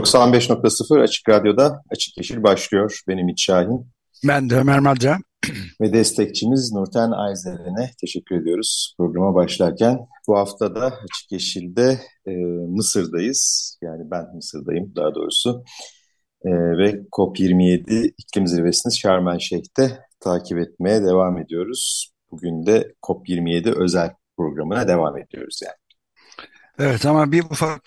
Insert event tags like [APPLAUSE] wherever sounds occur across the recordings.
...95.0 Açık Radyo'da Açık Yeşil başlıyor. Benim İç Şahin. Ben de Ömer Madra. Ve destekçimiz Nurten Ayzeren'e teşekkür ediyoruz programa başlarken. Bu hafta da Açık Yeşil'de e, Mısır'dayız. Yani ben Mısır'dayım daha doğrusu. E, ve COP27 iklim zirvesini Şarm El Şeyh'te takip etmeye devam ediyoruz. Bugün de COP27 özel programına devam ediyoruz yani. Evet ama bir ufak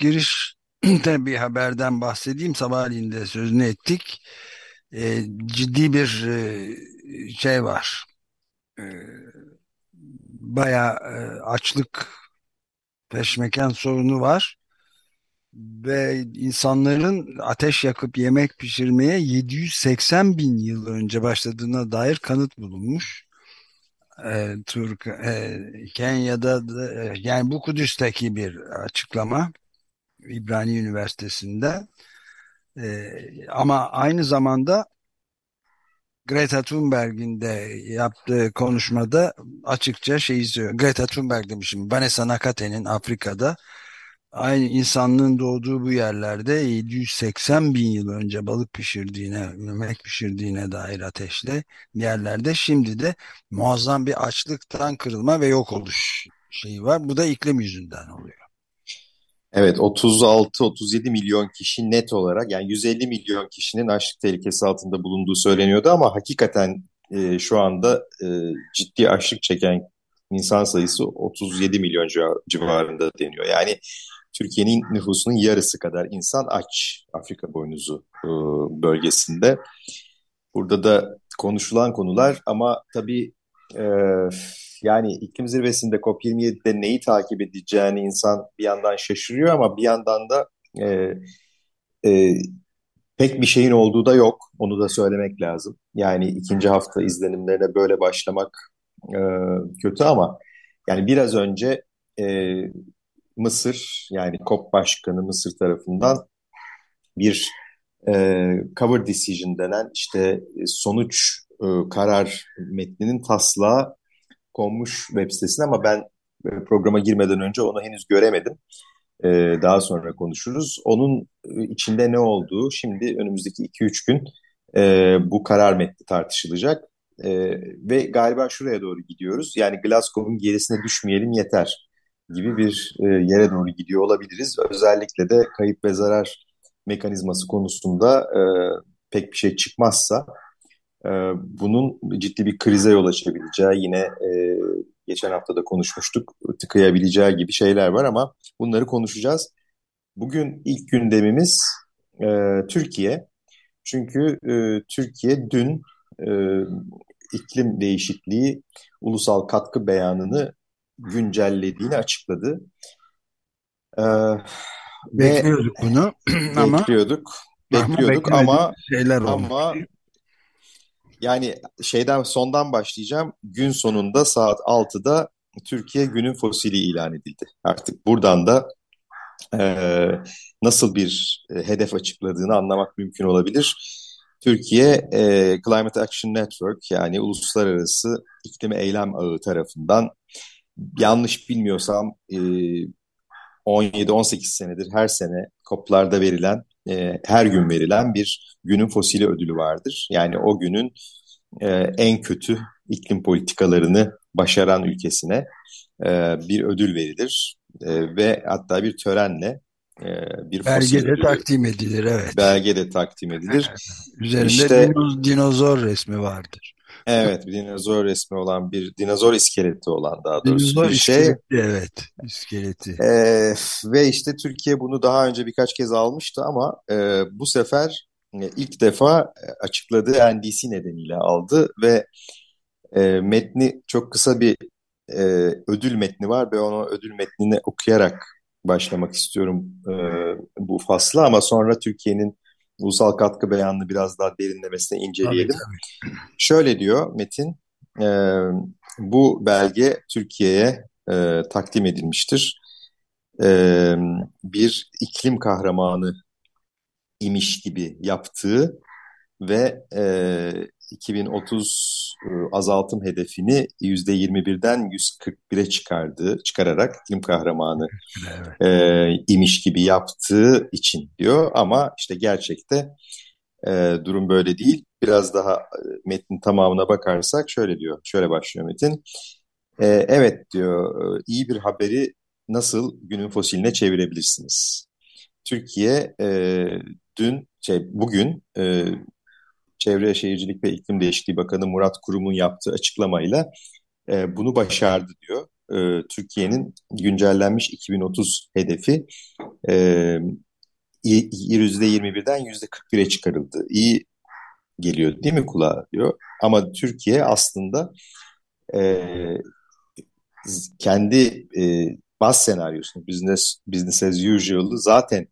[CLEARS THROAT] girişte bir haberden bahsedeyim. Sabahleyin de sözünü ettik. E, ciddi bir e, şey var. E, bayağı e, açlık peşmeken sorunu var ve insanların ateş yakıp yemek pişirmeye 780 bin yıl önce başladığına dair kanıt bulunmuş. Ee, Türk, e, Kenya'da da, e, yani bu Kudüs'teki bir açıklama İbrani Üniversitesi'nde e, ama aynı zamanda Greta Thunberg'in de yaptığı konuşmada açıkça şeyi söylüyor. Greta Thunberg demişim. Vanessa Nakate'nin Afrika'da aynı insanlığın doğduğu bu yerlerde 780 bin yıl önce balık pişirdiğine, yemek pişirdiğine dair ateşle yerlerde şimdi de muazzam bir açlıktan kırılma ve yok oluş şeyi var. Bu da iklim yüzünden oluyor. Evet 36-37 milyon kişi net olarak yani 150 milyon kişinin açlık tehlikesi altında bulunduğu söyleniyordu ama hakikaten e, şu anda e, ciddi açlık çeken insan sayısı 37 milyon civarında deniyor. Yani Türkiye'nin nüfusunun yarısı kadar insan aç Afrika boynuzu e, bölgesinde. Burada da konuşulan konular ama tabii e, yani iklim zirvesinde COP27'de neyi takip edeceğini insan bir yandan şaşırıyor ama bir yandan da e, e, pek bir şeyin olduğu da yok. Onu da söylemek lazım. Yani ikinci hafta izlenimlerine böyle başlamak e, kötü ama yani biraz önce e, Mısır yani COP Başkanı Mısır tarafından bir e, cover decision denen işte sonuç e, karar metninin taslağı konmuş web sitesine ama ben e, programa girmeden önce onu henüz göremedim. E, daha sonra konuşuruz. Onun e, içinde ne olduğu şimdi önümüzdeki 2-3 gün bu karar metni tartışılacak. Ve galiba şuraya doğru gidiyoruz. Yani Glasgow'un gerisine düşmeyelim yeter gibi bir yere doğru gidiyor olabiliriz. Özellikle de kayıp ve zarar mekanizması konusunda pek bir şey çıkmazsa e, bunun ciddi bir krize yol açabileceği yine e, geçen hafta da konuşmuştuk tıkayabileceği gibi şeyler var ama bunları konuşacağız. Bugün ilk gündemimiz e, Türkiye. Çünkü e, Türkiye dün e, iklim değişikliği ulusal katkı beyanını güncellediğini açıkladı. Ee, bekliyorduk ve, bunu [CLEARS THROAT] ama bekliyorduk. Bekliyorduk ama şeyler ama yani şeyden sondan başlayacağım. Gün sonunda saat 6'da Türkiye günün fosili ilan edildi. Artık buradan da e, nasıl bir e, hedef açıkladığını anlamak mümkün olabilir. Türkiye e, Climate Action Network yani uluslararası iklim eylem ağı tarafından yanlış bilmiyorsam e, 17-18 senedir her sene COP'larda verilen, e, her gün verilen bir günün fosili ödülü vardır. Yani o günün e, en kötü iklim politikalarını başaran ülkesine e, bir ödül verilir. E, ve hatta bir törenle e, bir belge de takdim edilir evet. Belge de takdim edilir. [LAUGHS] Üzerinde işte, dinozor resmi vardır. Evet, bir dinozor resmi olan bir dinozor iskeleti olan daha doğrusu dinozor bir şey. Iskeleti, evet, iskeleti. Ee, ve işte Türkiye bunu daha önce birkaç kez almıştı ama e, bu sefer e, ilk defa açıkladığı NDC nedeniyle aldı ve e, metni çok kısa bir e, ödül metni var ve onu ödül metnini okuyarak başlamak istiyorum e, bu fasla ama sonra Türkiye'nin ulusal katkı beyanını biraz daha derinlemesine inceleyelim. Tabii, tabii. Şöyle diyor Metin, e, bu belge Türkiye'ye e, takdim edilmiştir. E, bir iklim kahramanı imiş gibi yaptığı ve e, 2030 e, azaltım hedefini %21'den 141'e çıkardı, çıkararak iklim kahramanı evet. e, imiş gibi yaptığı için diyor. Ama işte gerçekte e, durum böyle değil. Biraz daha e, metnin tamamına bakarsak şöyle diyor, şöyle başlıyor metin. E, evet diyor, e, iyi bir haberi nasıl günün fosiline çevirebilirsiniz? Türkiye e, dün, şey, bugün e, Çevre Şehircilik ve İklim Değişikliği Bakanı Murat Kurum'un yaptığı açıklamayla e, bunu başardı diyor. E, Türkiye'nin güncellenmiş 2030 hedefi e, %21'den %41'e çıkarıldı. İyi geliyor değil mi kulağa diyor. Ama Türkiye aslında e, kendi e, baz senaryosunu business, business as usual'ı zaten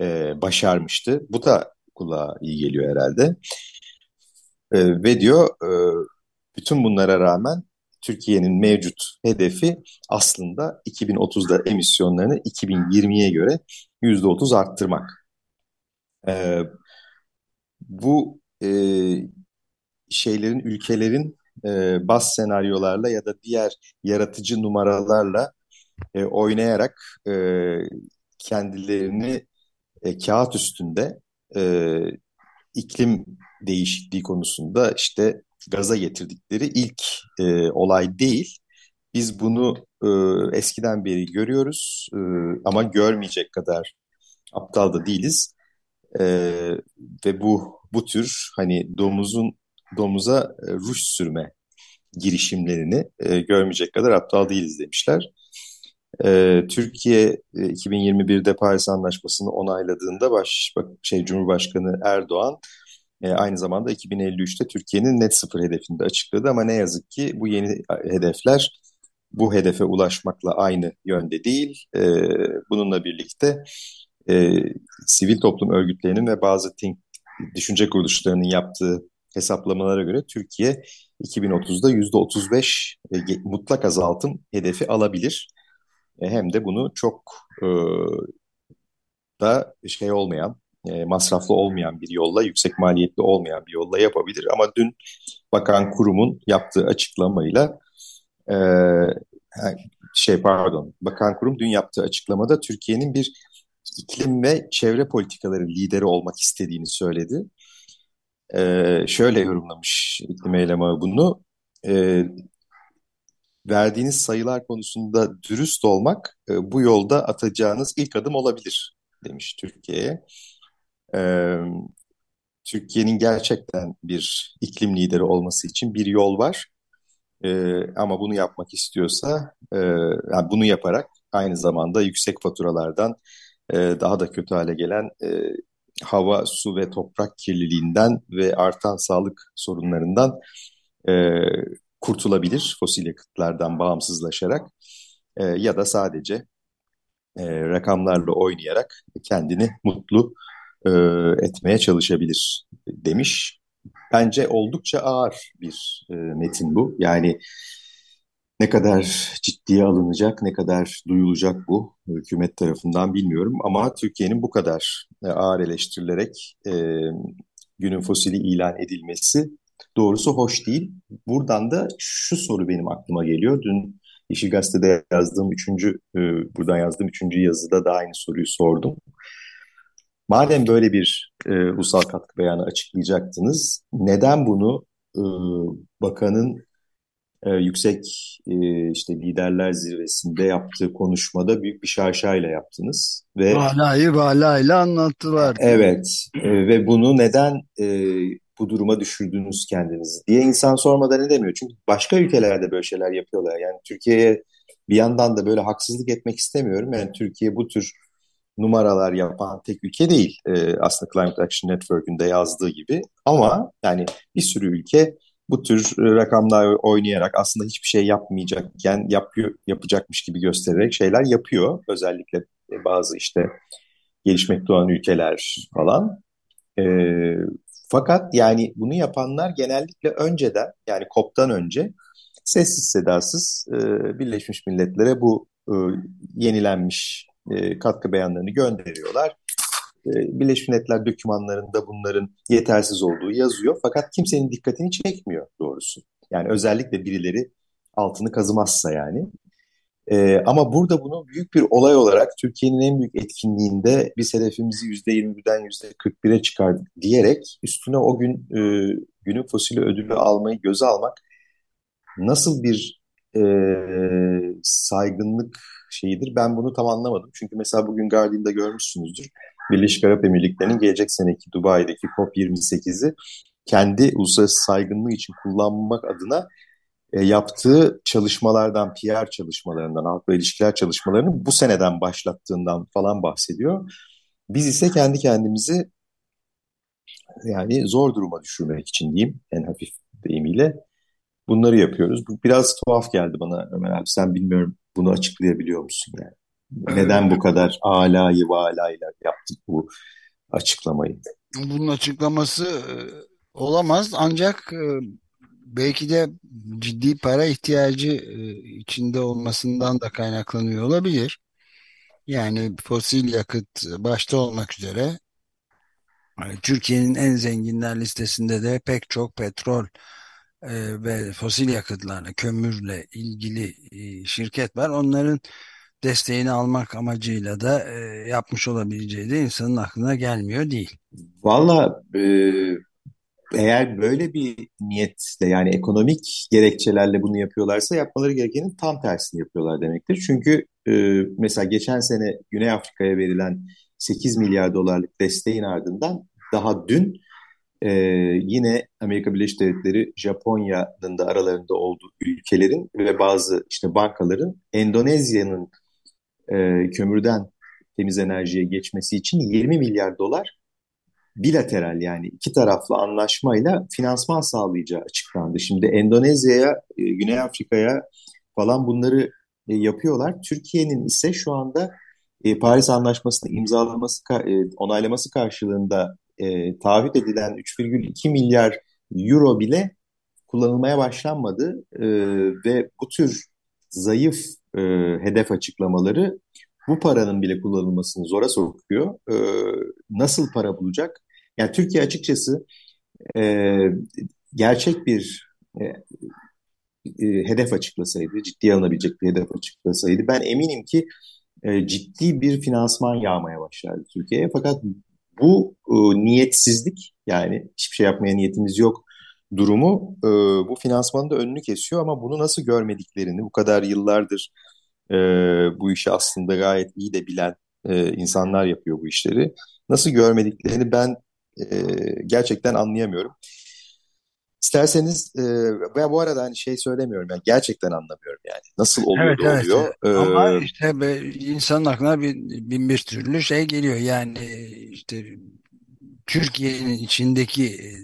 e, başarmıştı. Bu da kulağa iyi geliyor herhalde. E, ve diyor e, bütün bunlara rağmen Türkiye'nin mevcut hedefi aslında 2030'da emisyonlarını 2020'ye göre %30 arttırmak. E, bu e, şeylerin, ülkelerin e, bas senaryolarla ya da diğer yaratıcı numaralarla e, oynayarak e, kendilerini e, kağıt üstünde e, iklim değişikliği konusunda işte gaza getirdikleri ilk e, olay değil. Biz bunu e, eskiden beri görüyoruz e, ama görmeyecek kadar aptal da değiliz. E, ve bu bu tür hani domuzun domuza e, ruj sürme girişimlerini e, görmeyecek kadar aptal değiliz demişler. E, Türkiye e, 2021'de Paris Anlaşması'nı onayladığında baş şey Cumhurbaşkanı Erdoğan e, aynı zamanda 2053'te Türkiye'nin net sıfır hedefini de açıkladı ama ne yazık ki bu yeni hedefler bu hedefe ulaşmakla aynı yönde değil. E, bununla birlikte e, sivil toplum örgütlerinin ve bazı think, düşünce kuruluşlarının yaptığı hesaplamalara göre Türkiye 2030'da %35 e, mutlak azaltım hedefi alabilir. E, hem de bunu çok e, da şey olmayan, e, masraflı olmayan bir yolla, yüksek maliyetli olmayan bir yolla yapabilir. Ama dün Bakan Kurum'un yaptığı açıklamayla e, şey pardon, Bakan Kurum dün yaptığı açıklamada Türkiye'nin bir iklim ve çevre politikaları lideri olmak istediğini söyledi. E, şöyle yorumlamış iklim eylemi bunu. E, verdiğiniz sayılar konusunda dürüst olmak e, bu yolda atacağınız ilk adım olabilir demiş Türkiye'ye. E, Türkiye'nin gerçekten bir iklim lideri olması için bir yol var. E, ama bunu yapmak istiyorsa, e, yani bunu yaparak aynı zamanda yüksek faturalardan e, daha da kötü hale gelen e, hava, su ve toprak kirliliğinden ve artan sağlık sorunlarından e, kurtulabilir fosil yakıtlardan bağımsızlaşarak e, ya da sadece e, rakamlarla oynayarak kendini mutlu e, etmeye çalışabilir demiş. Bence oldukça ağır bir e, metin bu. Yani ne kadar ciddiye alınacak, ne kadar duyulacak bu hükümet tarafından bilmiyorum. Ama Türkiye'nin bu kadar e, ağır eleştirilerek e, günün fosili ilan edilmesi doğrusu hoş değil. Buradan da şu soru benim aklıma geliyor. Dün Yeşil Gazete'de yazdığım üçüncü, e, buradan yazdığım üçüncü yazıda da aynı soruyu sordum. Madem böyle bir e, ulusal katkı beyanı açıklayacaktınız, neden bunu e, bakanın e, yüksek e, işte liderler zirvesinde yaptığı konuşmada büyük bir şaşayla yaptınız ve Valayı valayla anlattılar. Evet e, ve bunu neden e, bu duruma düşürdünüz kendinizi diye insan sormadan ne demiyor. Çünkü başka ülkelerde böyle şeyler yapıyorlar. Yani Türkiye'ye bir yandan da böyle haksızlık etmek istemiyorum. Yani Türkiye bu tür numaralar yapan tek ülke değil. Ee, aslında Climate Action Network'ün de yazdığı gibi. Ama yani bir sürü ülke bu tür rakamlar oynayarak aslında hiçbir şey yapmayacakken yapıyor, yapacakmış gibi göstererek şeyler yapıyor. Özellikle e, bazı işte gelişmekte olan ülkeler falan. E, fakat yani bunu yapanlar genellikle önceden yani COP'tan önce sessiz sedasız e, Birleşmiş Milletler'e bu e, yenilenmiş e, katkı beyanlarını gönderiyorlar. E, Birleşmiş Milletler dokümanlarında bunların yetersiz olduğu yazıyor fakat kimsenin dikkatini çekmiyor doğrusu. Yani özellikle birileri altını kazımazsa yani. Ee, ama burada bunu büyük bir olay olarak Türkiye'nin en büyük etkinliğinde biz hedefimizi %21'den %41'e çıkardık diyerek üstüne o gün e, günün fosili ödülü almayı göze almak nasıl bir e, saygınlık şeyidir ben bunu tam anlamadım. Çünkü mesela bugün Guardian'da görmüşsünüzdür. Birleşik Arap Emirlikleri'nin gelecek seneki Dubai'deki COP28'i kendi uluslararası saygınlığı için kullanmak adına e, yaptığı çalışmalardan, PR çalışmalarından, halkla ilişkiler çalışmalarını bu seneden başlattığından falan bahsediyor. Biz ise kendi kendimizi yani zor duruma düşürmek için diyeyim en hafif deyimiyle bunları yapıyoruz. Bu biraz tuhaf geldi bana Ömer abi. Sen bilmiyorum bunu açıklayabiliyor musun yani? Neden bu kadar alayı valayla yaptık bu açıklamayı? Bunun açıklaması e, olamaz ancak e, belki de ciddi para ihtiyacı e, içinde olmasından da kaynaklanıyor olabilir. Yani fosil yakıt başta olmak üzere Türkiye'nin en zenginler listesinde de pek çok petrol ve fosil yakıtlarla, kömürle ilgili şirket var. Onların desteğini almak amacıyla da yapmış olabileceği de insanın aklına gelmiyor değil. Valla e, eğer böyle bir niyetle yani ekonomik gerekçelerle bunu yapıyorlarsa yapmaları gerekenin tam tersini yapıyorlar demektir. Çünkü e, mesela geçen sene Güney Afrika'ya verilen 8 milyar dolarlık desteğin ardından daha dün e, yine Amerika Birleşik Devletleri, Japonya'nın da aralarında olduğu ülkelerin ve bazı işte bankaların Endonezya'nın e, kömürden temiz enerjiye geçmesi için 20 milyar dolar bilateral yani iki taraflı anlaşmayla finansman sağlayacağı açıklandı. Şimdi Endonezya'ya, e, Güney Afrika'ya falan bunları e, yapıyorlar. Türkiye'nin ise şu anda e, Paris Anlaşması'nı imzalaması, onaylaması karşılığında taahhüt edilen 3,2 milyar euro bile kullanılmaya başlanmadı ve bu tür zayıf hedef açıklamaları bu paranın bile kullanılmasını zora sokuyor. nasıl para bulacak? Yani Türkiye açıkçası e, gerçek bir e, e, hedef açıklasaydı, ciddiye alınabilecek bir hedef açıklasaydı ben eminim ki e, ciddi bir finansman yağmaya başlardı Türkiye'ye. Fakat bu e, niyetsizlik yani hiçbir şey yapmaya niyetimiz yok durumu e, bu finansmanın da önünü kesiyor ama bunu nasıl görmediklerini bu kadar yıllardır e, bu işi aslında gayet iyi de bilen e, insanlar yapıyor bu işleri. Nasıl görmediklerini ben e, gerçekten anlayamıyorum. İsterseniz e, ve bu arada hani şey söylemiyorum yani gerçekten anlamıyorum yani nasıl oluyor evet, evet. oluyor. Ee, Ama işte be, insanın aklına bin, bin bir türlü şey geliyor yani işte Türkiye'nin içindeki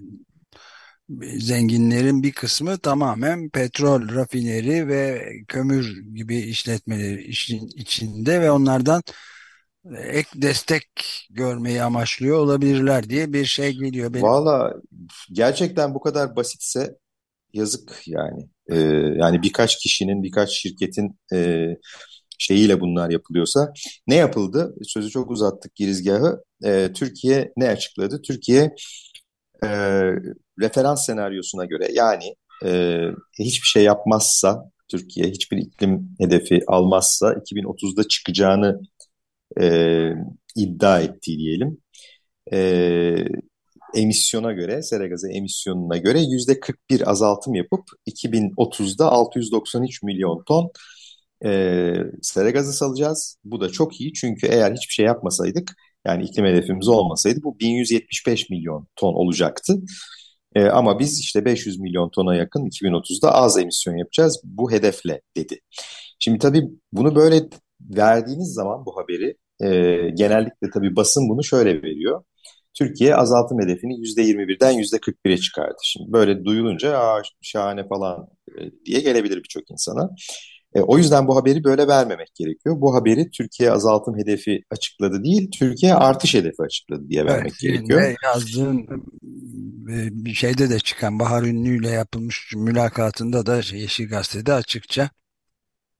zenginlerin bir kısmı tamamen petrol rafineri ve kömür gibi işletmeleri işin içinde ve onlardan ek destek görmeyi amaçlıyor olabilirler diye bir şey geliyor benim. Valla gerçekten bu kadar basitse yazık yani. Ee, yani birkaç kişinin, birkaç şirketin e, şeyiyle bunlar yapılıyorsa ne yapıldı? Sözü çok uzattık girizgahı. Ee, Türkiye ne açıkladı? Türkiye e, referans senaryosuna göre yani e, hiçbir şey yapmazsa Türkiye hiçbir iklim hedefi almazsa 2030'da çıkacağını e, iddia ettiği diyelim. E, emisyona göre, sera gazı emisyonuna göre yüzde 41 azaltım yapıp 2030'da 693 milyon ton e, sera gazı salacağız. Bu da çok iyi çünkü eğer hiçbir şey yapmasaydık yani iklim hedefimiz olmasaydı bu 1175 milyon ton olacaktı. E, ama biz işte 500 milyon tona yakın 2030'da az emisyon yapacağız bu hedefle dedi. Şimdi tabii bunu böyle verdiğiniz zaman bu haberi e, genellikle tabii basın bunu şöyle veriyor. Türkiye azaltım hedefini %21'den %41'e çıkardı. Şimdi böyle duyulunca Aa, şahane falan e, diye gelebilir birçok insana. E, o yüzden bu haberi böyle vermemek gerekiyor. Bu haberi Türkiye azaltım hedefi açıkladı değil, Türkiye artış hedefi açıkladı diye vermek evet, gerekiyor. Ve yazdığın bir e, şeyde de çıkan Bahar Ünlü ile yapılmış mülakatında da Yeşil Gazete'de açıkça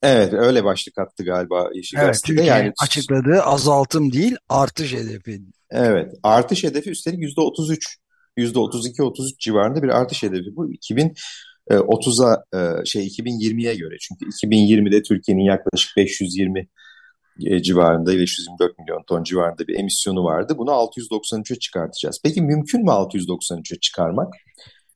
Evet öyle başlık attı galiba Yeşil evet, Gazete'de. Türkiye yani açıkladığı azaltım değil artış hedefi. Evet artış hedefi üstelik %33 %32-33 civarında bir artış hedefi bu. 2000 e, 30'a e, şey 2020'ye göre çünkü 2020'de Türkiye'nin yaklaşık 520 e, civarında 524 milyon ton civarında bir emisyonu vardı. Bunu 693'e çıkartacağız. Peki mümkün mü 693'e çıkarmak?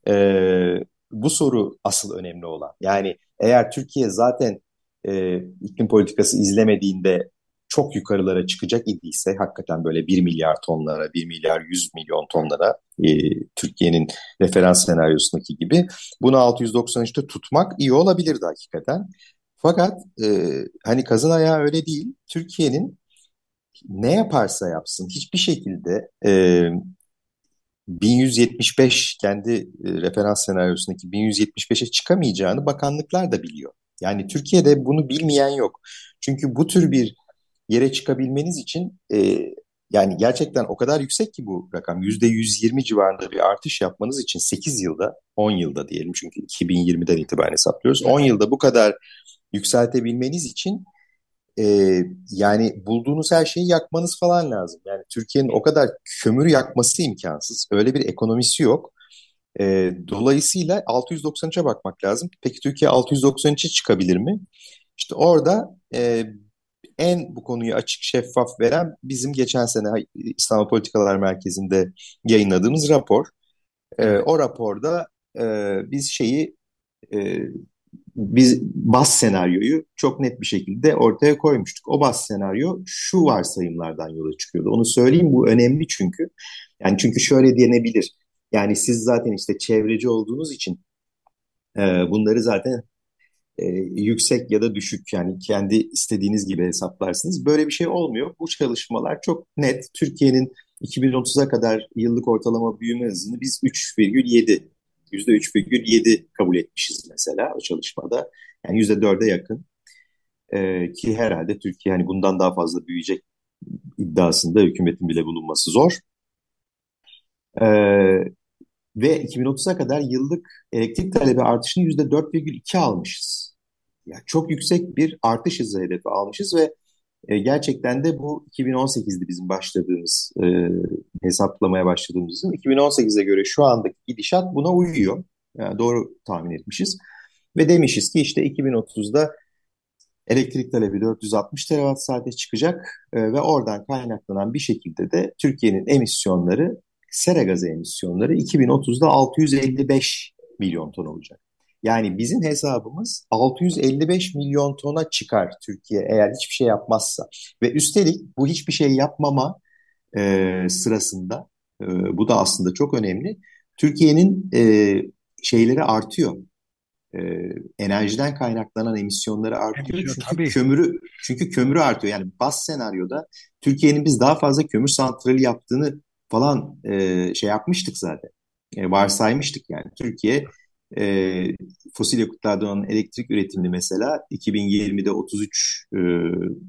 Ee, bu soru asıl önemli olan. Yani eğer Türkiye zaten e, iklim politikası izlemediğinde çok yukarılara çıkacak idiyse hakikaten böyle 1 milyar tonlara, 1 milyar 100 milyon tonlara e, Türkiye'nin referans senaryosundaki gibi bunu 693'te tutmak iyi olabilirdi hakikaten. Fakat e, hani kazın ayağı öyle değil. Türkiye'nin ne yaparsa yapsın hiçbir şekilde e, 1175 kendi e, referans senaryosundaki 1175'e çıkamayacağını bakanlıklar da biliyor. Yani Türkiye'de bunu bilmeyen yok. Çünkü bu tür bir yere çıkabilmeniz için e, yani gerçekten o kadar yüksek ki bu rakam. %120 civarında bir artış yapmanız için 8 yılda, 10 yılda diyelim çünkü 2020'den itibaren hesaplıyoruz. 10 yılda bu kadar yükseltebilmeniz için e, yani bulduğunuz her şeyi yakmanız falan lazım. Yani Türkiye'nin o kadar kömür yakması imkansız. Öyle bir ekonomisi yok. E, dolayısıyla 693'e bakmak lazım. Peki Türkiye 693'e çıkabilir mi? İşte orada e, en bu konuyu açık şeffaf veren bizim geçen sene İstanbul Politikalar Merkezi'nde yayınladığımız rapor. E, o raporda e, biz şeyi e, biz bas senaryoyu çok net bir şekilde ortaya koymuştuk. O bas senaryo şu varsayımlardan yola çıkıyordu. Onu söyleyeyim bu önemli çünkü. Yani çünkü şöyle denebilir. Yani siz zaten işte çevreci olduğunuz için e, bunları zaten e, yüksek ya da düşük yani kendi istediğiniz gibi hesaplarsınız. Böyle bir şey olmuyor. Bu çalışmalar çok net. Türkiye'nin 2030'a kadar yıllık ortalama büyüme hızını biz 3,7 %3,7 kabul etmişiz mesela o çalışmada. Yani %4'e yakın. Ee, ki herhalde Türkiye hani bundan daha fazla büyüyecek iddiasında hükümetin bile bulunması zor. Ee, ve 2030'a kadar yıllık elektrik talebi artışını %4,2 almışız. Yani çok yüksek bir artış hızı hedefi almışız ve e, gerçekten de bu 2018'de bizim başladığımız e, hesaplamaya başladığımızın 2018'e göre şu andaki gidişat buna uyuyor. Yani doğru tahmin etmişiz. Ve demişiz ki işte 2030'da elektrik talebi 460 terawatt saate çıkacak e, ve oradan kaynaklanan bir şekilde de Türkiye'nin emisyonları sera gazı emisyonları 2030'da 655 milyon ton olacak. Yani bizim hesabımız 655 milyon tona çıkar Türkiye eğer hiçbir şey yapmazsa. Ve üstelik bu hiçbir şey yapmama e, sırasında e, bu da aslında çok önemli. Türkiye'nin e, şeyleri artıyor. E, enerjiden kaynaklanan emisyonları artıyor. Emisyon, çünkü tabii. kömürü çünkü kömürü artıyor. Yani bas senaryoda Türkiye'nin biz daha fazla kömür santrali yaptığını falan e, şey yapmıştık zaten. E, varsaymıştık yani. Türkiye e, fosil yakıtlardan elektrik üretimini mesela 2020'de 33 e,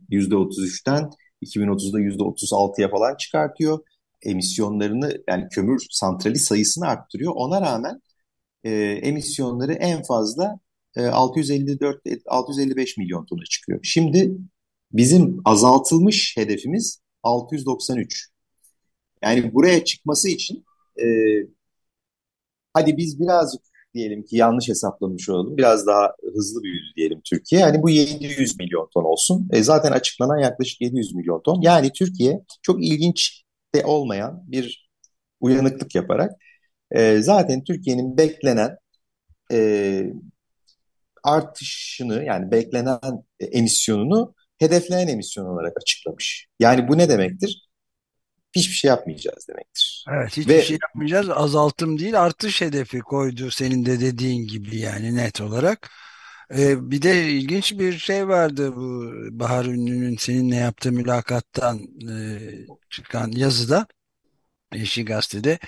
yüzde 33'ten 2030'da yüzde 36'ya falan çıkartıyor. Emisyonlarını yani kömür santrali sayısını arttırıyor. Ona rağmen e, emisyonları en fazla e, 654 655 milyon tona çıkıyor. Şimdi bizim azaltılmış hedefimiz 693. Yani buraya çıkması için e, hadi biz birazcık diyelim ki yanlış hesaplamış olalım. Biraz daha hızlı büyüdü diyelim Türkiye. Yani bu 700 milyon ton olsun. E, zaten açıklanan yaklaşık 700 milyon ton. Yani Türkiye çok ilginç de olmayan bir uyanıklık yaparak e, zaten Türkiye'nin beklenen e, artışını yani beklenen emisyonunu hedeflenen emisyon olarak açıklamış. Yani bu ne demektir? Hiçbir şey yapmayacağız demektir. Evet hiçbir Ve, şey yapmayacağız. Azaltım değil artış hedefi koydu senin de dediğin gibi yani net olarak. Ee, bir de ilginç bir şey vardı bu Bahar Ünlü'nün seninle yaptığı mülakattan e, çıkan yazıda Yeşil Gazete'de.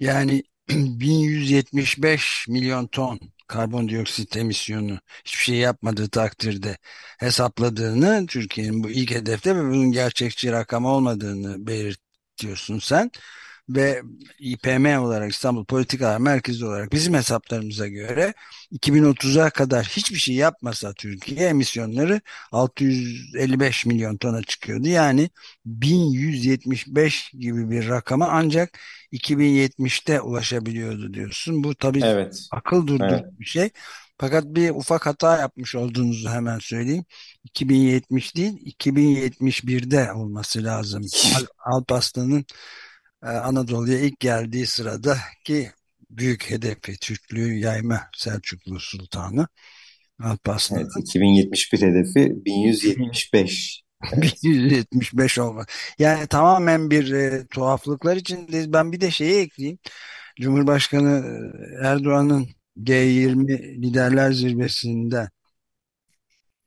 Yani [CLEARS THROAT] 1175 milyon ton karbondioksit emisyonu hiçbir şey yapmadığı takdirde hesapladığını Türkiye'nin bu ilk hedefte ve bunun gerçekçi rakam olmadığını belirtiyorsun sen ve İPM olarak İstanbul Politikalar Merkezi olarak bizim hesaplarımıza göre 2030'a kadar hiçbir şey yapmasa Türkiye emisyonları 655 milyon tona çıkıyordu. Yani 1175 gibi bir rakama ancak 2070'te ulaşabiliyordu diyorsun. Bu tabii evet. akıl durdur evet. bir şey. Fakat bir ufak hata yapmış olduğunuzu hemen söyleyeyim. 2070 değil 2071'de olması lazım. Alparslan'ın e, Anadolu'ya ilk geldiği sırada ki büyük hedefi Türklüğü yayma Selçuklu Sultanı Alparslan. Evet, 2071 hedefi 1175. [LAUGHS] Evet. 1175 olma. Yani tamamen bir e, tuhaflıklar içindeyiz. Ben bir de şeyi ekleyeyim. Cumhurbaşkanı e, Erdoğan'ın G20 liderler zirvesinde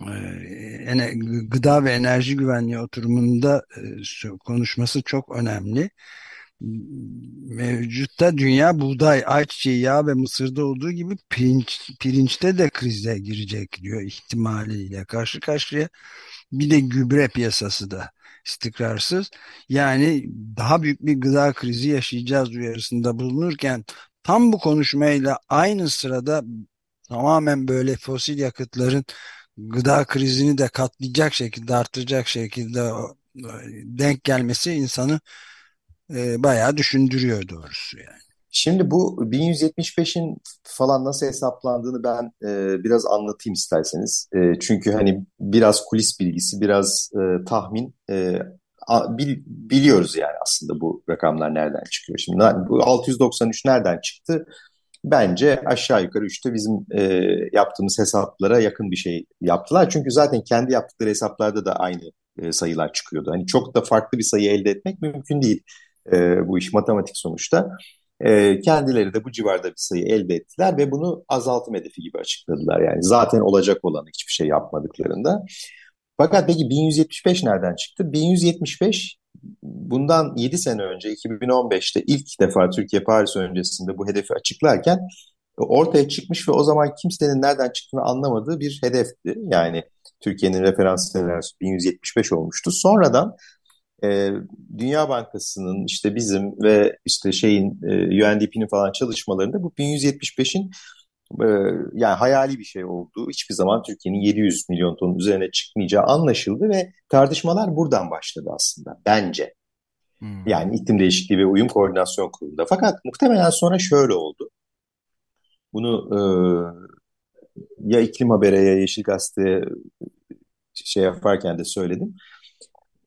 e, gıda ve enerji güvenliği oturumunda e, konuşması çok önemli mevcutta dünya buğday, ayçiçeği yağı ve mısırda olduğu gibi pirinç, pirinçte de krize girecek diyor ihtimaliyle karşı karşıya. Bir de gübre piyasası da istikrarsız. Yani daha büyük bir gıda krizi yaşayacağız uyarısında bulunurken tam bu konuşmayla aynı sırada tamamen böyle fosil yakıtların gıda krizini de katlayacak şekilde arttıracak şekilde denk gelmesi insanı e, bayağı düşündürüyor doğrusu yani. Şimdi bu 1175'in falan nasıl hesaplandığını ben e, biraz anlatayım isterseniz. E, çünkü hani biraz kulis bilgisi, biraz e, tahmin e, bil, biliyoruz yani aslında bu rakamlar nereden çıkıyor. Şimdi bu 693 nereden çıktı? Bence aşağı yukarı işte bizim e, yaptığımız hesaplara yakın bir şey yaptılar. Çünkü zaten kendi yaptıkları hesaplarda da aynı e, sayılar çıkıyordu. Hani çok da farklı bir sayı elde etmek mümkün değil e, bu iş matematik sonuçta. E, kendileri de bu civarda bir sayı elde ettiler ve bunu azaltım hedefi gibi açıkladılar. Yani zaten olacak olan hiçbir şey yapmadıklarında. Fakat peki 1175 nereden çıktı? 1175 bundan 7 sene önce 2015'te ilk defa Türkiye Paris öncesinde bu hedefi açıklarken ortaya çıkmış ve o zaman kimsenin nereden çıktığını anlamadığı bir hedefti. Yani Türkiye'nin referans seviyesi 1175 olmuştu. Sonradan e, Dünya Bankası'nın işte bizim ve işte şeyin e, UNDP'nin falan çalışmalarında bu 1175'in e, yani hayali bir şey olduğu hiçbir zaman Türkiye'nin 700 milyon ton üzerine çıkmayacağı anlaşıldı ve tartışmalar buradan başladı aslında bence. Hmm. Yani iklim değişikliği ve uyum koordinasyon kurulunda. Fakat muhtemelen sonra şöyle oldu. Bunu e, ya iklim habere ya Yeşil Gazete'ye şey yaparken de söyledim.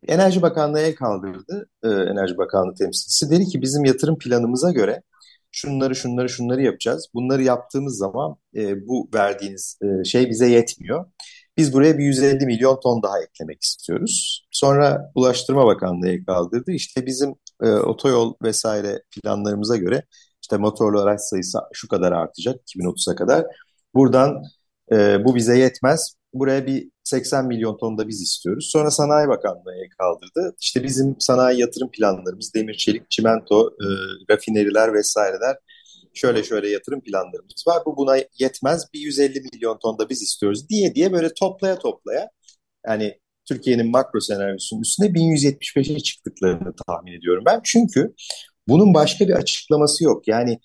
Enerji Bakanlığı el kaldırdı. E, Enerji Bakanlığı temsilcisi dedi ki bizim yatırım planımıza göre şunları şunları şunları yapacağız. Bunları yaptığımız zaman e, bu verdiğiniz e, şey bize yetmiyor. Biz buraya bir 150 milyon ton daha eklemek istiyoruz. Sonra Ulaştırma Bakanlığı kaldırdı. İşte bizim e, otoyol vesaire planlarımıza göre işte motorlu araç sayısı şu kadar artacak 2030'a kadar. Buradan e, bu bize yetmez. Buraya bir 80 milyon ton da biz istiyoruz. Sonra Sanayi Bakanlığı kaldırdı. İşte bizim sanayi yatırım planlarımız, demir, çelik, çimento, e, rafineriler vesaireler şöyle şöyle yatırım planlarımız var. Bu buna yetmez. Bir 150 milyon ton da biz istiyoruz diye diye böyle toplaya toplaya yani Türkiye'nin makro senaryosunun üstüne 1175'e çıktıklarını tahmin ediyorum ben. Çünkü bunun başka bir açıklaması yok. Yani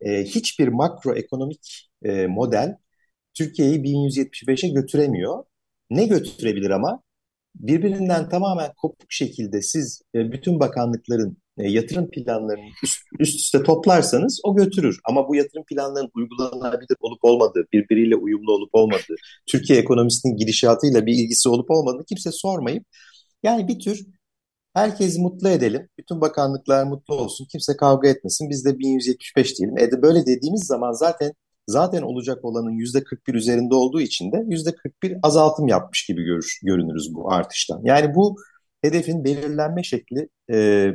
e, hiçbir makro ekonomik e, model Türkiye'yi 1175'e götüremiyor. Ne götürebilir ama? Birbirinden tamamen kopuk şekilde siz e, bütün bakanlıkların e, yatırım planlarını üst, üst üste toplarsanız o götürür. Ama bu yatırım planlarının uygulanabilir olup olmadığı, birbiriyle uyumlu olup olmadığı, Türkiye ekonomisinin gidişatıyla bir ilgisi olup olmadığını kimse sormayıp yani bir tür herkesi mutlu edelim. Bütün bakanlıklar mutlu olsun. Kimse kavga etmesin. Biz de 1175 diyelim. E de böyle dediğimiz zaman zaten zaten olacak olanın yüzde 41 üzerinde olduğu için de yüzde 41 azaltım yapmış gibi görür, görünürüz bu artıştan. Yani bu hedefin belirlenme şekli e,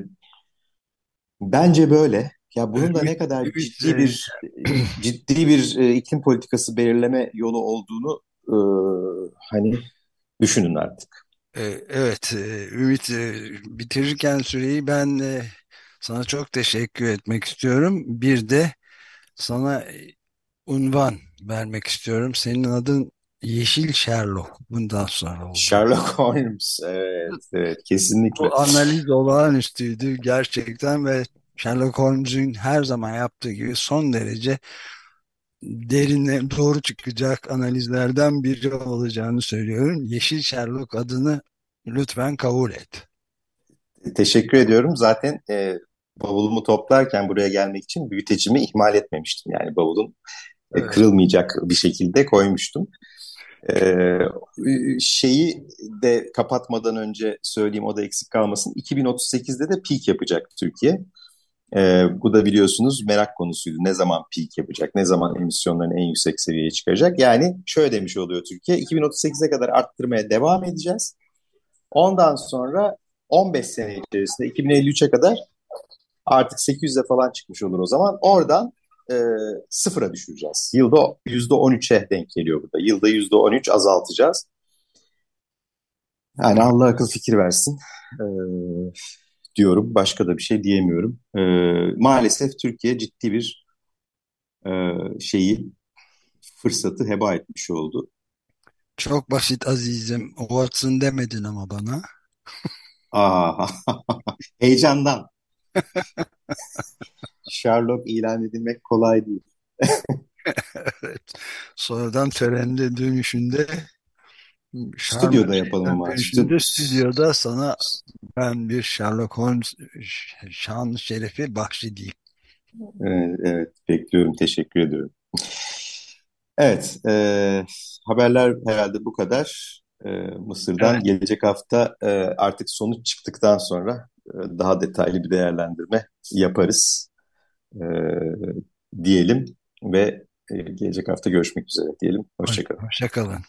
bence böyle. Ya bunun da ne kadar ciddi bir [CLEARS THROAT] ciddi bir e, iklim politikası belirleme yolu olduğunu e, hani düşünün artık. E, evet, e, Ümit bitirirken süreyi ben sana çok teşekkür etmek istiyorum. Bir de sana unvan vermek istiyorum. Senin adın Yeşil Sherlock bundan sonra oldu. Sherlock [LAUGHS] Holmes. Evet, evet kesinlikle. Bu analiz olağanüstüydü gerçekten ve Sherlock Holmes'un her zaman yaptığı gibi son derece derine doğru çıkacak analizlerden biri olacağını söylüyorum. Yeşil Sherlock adını lütfen kabul et. Teşekkür ediyorum. Zaten e, bavulumu toplarken buraya gelmek için büyütecimi ihmal etmemiştim. Yani bavulun evet. kırılmayacak bir şekilde koymuştum. Ee, şeyi de kapatmadan önce söyleyeyim o da eksik kalmasın. 2038'de de peak yapacak Türkiye. Ee, bu da biliyorsunuz merak konusuydu. Ne zaman peak yapacak, ne zaman emisyonların en yüksek seviyeye çıkacak. Yani şöyle demiş oluyor Türkiye, 2038'e kadar arttırmaya devam edeceğiz. Ondan sonra 15 sene içerisinde 2053'e kadar artık 800'e falan çıkmış olur o zaman. Oradan e, sıfıra düşüreceğiz. Yılda yüzde 13'e denk geliyor burada. Yılda yüzde 13 azaltacağız. Yani Allah akıl fikir versin e, diyorum. Başka da bir şey diyemiyorum. E, maalesef Türkiye ciddi bir e, şeyi fırsatı heba etmiş oldu. Çok basit azizim. Watson demedin ama bana. Aa, [LAUGHS] heyecandan. Sherlock ilan edilmek kolay değil. [LAUGHS] evet. Sonradan törende dönüşünde Stüdyoda yapalım ama. Dönüşünde stüdyoda sana ben bir Sherlock Holmes şan şerefi bahşedeyim. Evet, evet bekliyorum. Teşekkür ediyorum. Evet, e, haberler herhalde bu kadar. E, Mısır'dan evet. gelecek hafta e, artık sonuç çıktıktan sonra daha detaylı bir değerlendirme yaparız e, diyelim ve e, gelecek hafta görüşmek üzere diyelim. Hoşçakalın. Hoşçakalın.